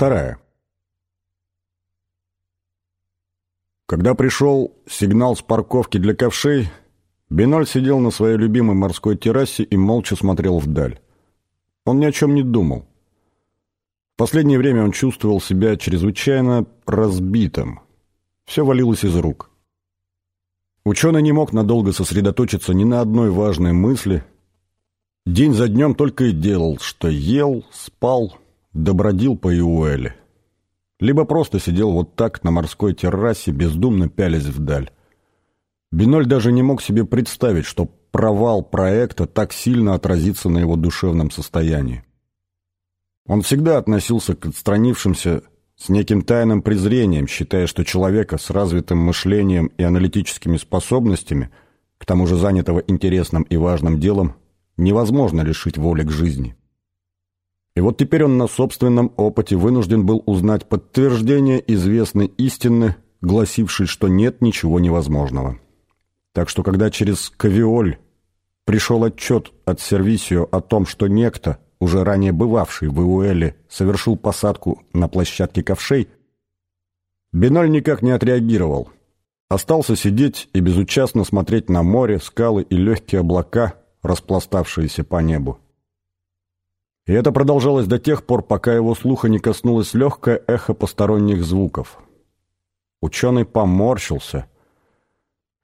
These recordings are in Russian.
вторая. Когда пришел сигнал с парковки для ковшей, Биноль сидел на своей любимой морской террасе и молча смотрел вдаль. Он ни о чем не думал. В последнее время он чувствовал себя чрезвычайно разбитым. Все валилось из рук. Ученый не мог надолго сосредоточиться ни на одной важной мысли. День за днем только и делал, что ел, спал, добродил по Иуэле. Либо просто сидел вот так на морской террасе, бездумно пялясь вдаль. Биноль даже не мог себе представить, что провал проекта так сильно отразится на его душевном состоянии. Он всегда относился к отстранившимся с неким тайным презрением, считая, что человека с развитым мышлением и аналитическими способностями, к тому же занятого интересным и важным делом, невозможно лишить воли к жизни. И вот теперь он на собственном опыте вынужден был узнать подтверждение известной истины, гласившей, что нет ничего невозможного. Так что когда через Кавиоль пришел отчет от Сервисио о том, что некто, уже ранее бывавший в Иуэле, совершил посадку на площадке ковшей, Биноль никак не отреагировал. Остался сидеть и безучастно смотреть на море, скалы и легкие облака, распластавшиеся по небу. И это продолжалось до тех пор, пока его слуха не коснулось легкое эхо посторонних звуков. Ученый поморщился.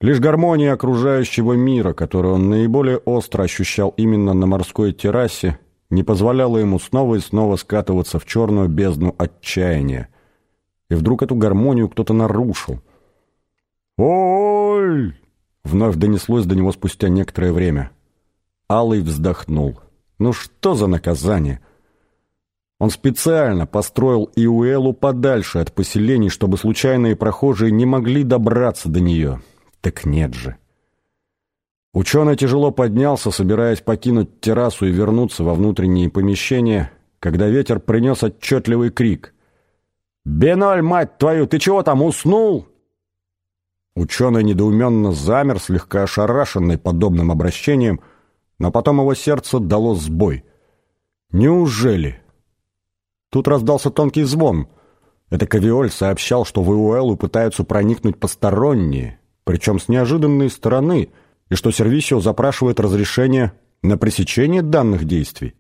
Лишь гармония окружающего мира, которую он наиболее остро ощущал именно на морской террасе, не позволяла ему снова и снова скатываться в черную бездну отчаяния. И вдруг эту гармонию кто-то нарушил. «Ой!» — вновь донеслось до него спустя некоторое время. Алый вздохнул. «Ну что за наказание?» Он специально построил Иуэлу подальше от поселений, чтобы случайные прохожие не могли добраться до нее. Так нет же. Ученый тяжело поднялся, собираясь покинуть террасу и вернуться во внутренние помещения, когда ветер принес отчетливый крик. «Беноль, мать твою, ты чего там, уснул?» Ученый недоуменно замер, слегка ошарашенный подобным обращением, но потом его сердце дало сбой. «Неужели?» Тут раздался тонкий звон. Это Кавиоль сообщал, что в Иуэлу пытаются проникнуть посторонние, причем с неожиданной стороны — и что Сервисио запрашивает разрешение на пресечение данных действий.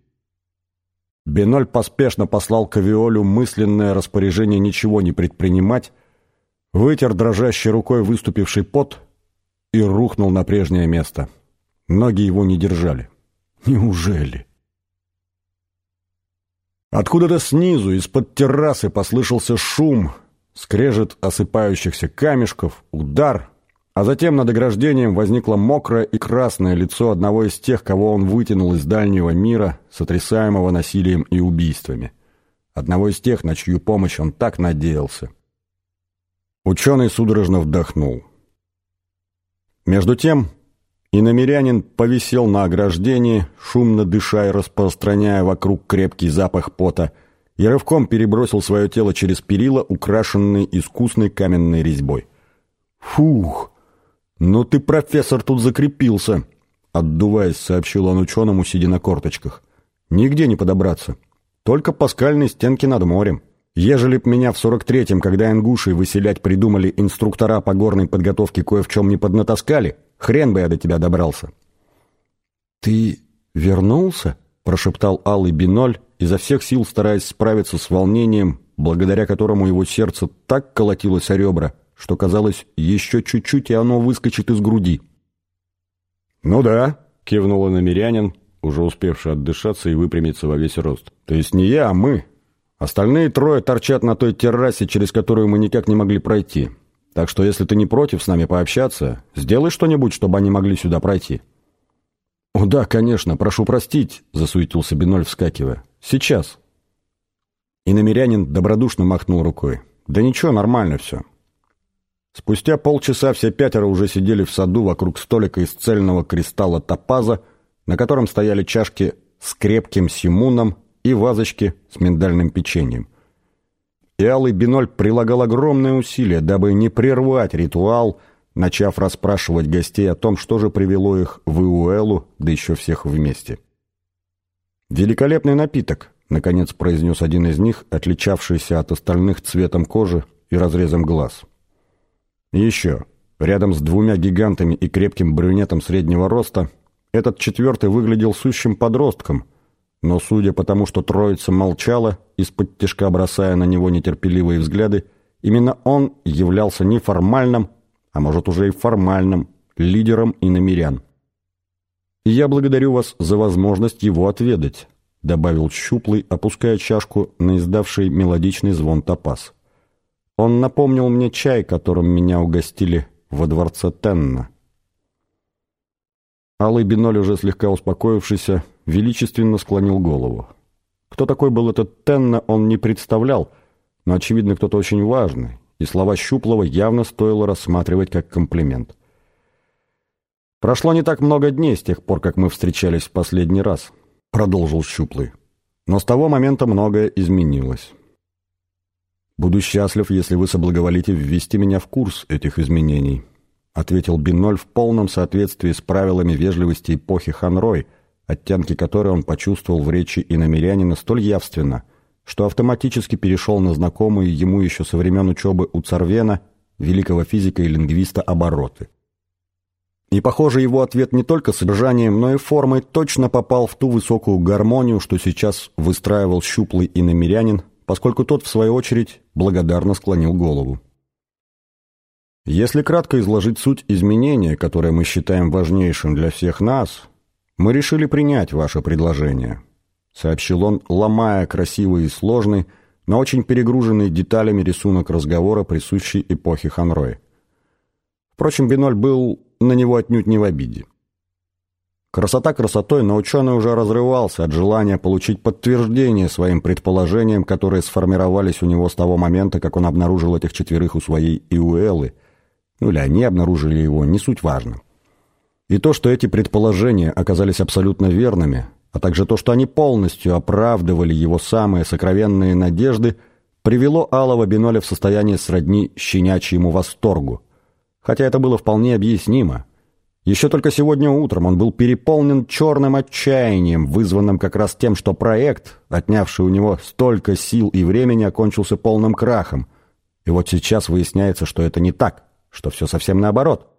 Беноль поспешно послал Кавиолю мысленное распоряжение ничего не предпринимать, вытер дрожащей рукой выступивший пот и рухнул на прежнее место. Ноги его не держали. Неужели? Откуда-то снизу, из-под террасы, послышался шум, скрежет осыпающихся камешков, удар — а затем над ограждением возникло мокрое и красное лицо одного из тех, кого он вытянул из дальнего мира, сотрясаемого насилием и убийствами. Одного из тех, на чью помощь он так надеялся. Ученый судорожно вдохнул. Между тем, иномерянин повисел на ограждении, шумно дыша и распространяя вокруг крепкий запах пота, и рывком перебросил свое тело через перила, украшенные искусной каменной резьбой. «Фух!» «Ну ты, профессор, тут закрепился», — отдуваясь, сообщил он ученому, сидя на корточках. «Нигде не подобраться. Только по скальной стенке над морем. Ежели б меня в сорок третьем, когда ингушей выселять придумали инструктора по горной подготовке кое в чем не поднатаскали, хрен бы я до тебя добрался». «Ты вернулся?» — прошептал Алый Биноль, изо всех сил стараясь справиться с волнением, благодаря которому его сердце так колотилось о ребра, что казалось, еще чуть-чуть, и оно выскочит из груди. «Ну да», — кивнул намерянин, уже успевший отдышаться и выпрямиться во весь рост. «То есть не я, а мы. Остальные трое торчат на той террасе, через которую мы никак не могли пройти. Так что если ты не против с нами пообщаться, сделай что-нибудь, чтобы они могли сюда пройти». «О да, конечно, прошу простить», — засуетился Биноль, вскакивая. «Сейчас». И намерянин добродушно махнул рукой. «Да ничего, нормально все. Спустя полчаса все пятеро уже сидели в саду вокруг столика из цельного кристалла топаза, на котором стояли чашки с крепким симуном и вазочки с миндальным печеньем. И Алый Биноль прилагал огромные усилия, дабы не прервать ритуал, начав расспрашивать гостей о том, что же привело их в Иуэлу, да еще всех вместе. «Великолепный напиток», — наконец произнес один из них, отличавшийся от остальных цветом кожи и разрезом глаз. Еще, рядом с двумя гигантами и крепким брюнетом среднего роста, этот четвертый выглядел сущим подростком, но, судя по тому, что троица молчала, из-под тяжка бросая на него нетерпеливые взгляды, именно он являлся неформальным, а может уже и формальным, лидером. «И я благодарю вас за возможность его отведать», — добавил Щуплый, опуская чашку на издавший мелодичный звон топаз. «Он напомнил мне чай, которым меня угостили во дворце Тенна». Алый Биноль, уже слегка успокоившийся, величественно склонил голову. Кто такой был этот Тенна, он не представлял, но, очевидно, кто-то очень важный, и слова Щуплова явно стоило рассматривать как комплимент. «Прошло не так много дней с тех пор, как мы встречались в последний раз», — продолжил Щуплый. «Но с того момента многое изменилось. Буду счастлив, если вы соблаговолите ввести меня в курс этих изменений», — ответил Биноль в полном соответствии с правилами вежливости эпохи Ханрой, оттенки которой он почувствовал в речи иномерянина столь явственно, что автоматически перешел на знакомые ему еще со времен учебы у Царвена, великого физика и лингвиста, обороты. И, похоже, его ответ не только содержанием, но и формой точно попал в ту высокую гармонию, что сейчас выстраивал щуплый иномерянин, поскольку тот, в свою очередь, благодарно склонил голову. Если кратко изложить суть изменения, которое мы считаем важнейшим для всех нас, мы решили принять ваше предложение, сообщил он, ломая красивый и сложный, но очень перегруженный деталями рисунок разговора, присущий эпохе Ханрой. Впрочем, Биноль был на него отнюдь не в обиде. Красота красотой, но ученый уже разрывался от желания получить подтверждение своим предположениям, которые сформировались у него с того момента, как он обнаружил этих четверых у своей Иуэлы. Ну или они обнаружили его, не суть важно. И то, что эти предположения оказались абсолютно верными, а также то, что они полностью оправдывали его самые сокровенные надежды, привело Алова Биноля в состояние сродни щенячьему восторгу. Хотя это было вполне объяснимо. Еще только сегодня утром он был переполнен черным отчаянием, вызванным как раз тем, что проект, отнявший у него столько сил и времени, окончился полным крахом. И вот сейчас выясняется, что это не так, что все совсем наоборот.